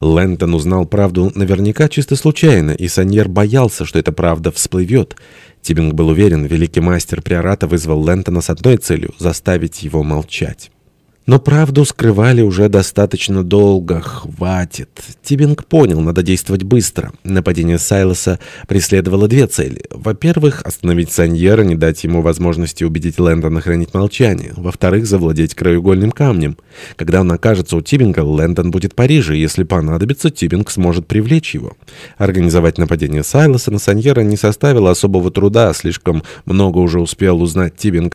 Лэнтон узнал правду наверняка чисто случайно, и Саньер боялся, что эта правда всплывет. Тибинг был уверен, великий мастер Приората вызвал Лэнтона с одной целью — заставить его молчать. Но правду скрывали уже достаточно долго. Хватит. Тибинг понял, надо действовать быстро. Нападение Сайлоса преследовало две цели. Во-первых, остановить Саньера, не дать ему возможности убедить Лэндона хранить молчание. Во-вторых, завладеть краеугольным камнем. Когда он окажется у Тибинга, Лэндон будет в Париже. Если понадобится, Тибинг сможет привлечь его. Организовать нападение Сайлоса на Саньера не составило особого труда. Слишком много уже успел узнать Тибинг